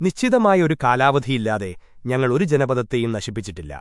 നിശ്ചിതമായ ഒരു കാലാവധിയില്ലാതെ ഞങ്ങൾ ഒരു ജനപദത്തെയും നശിപ്പിച്ചിട്ടില്ല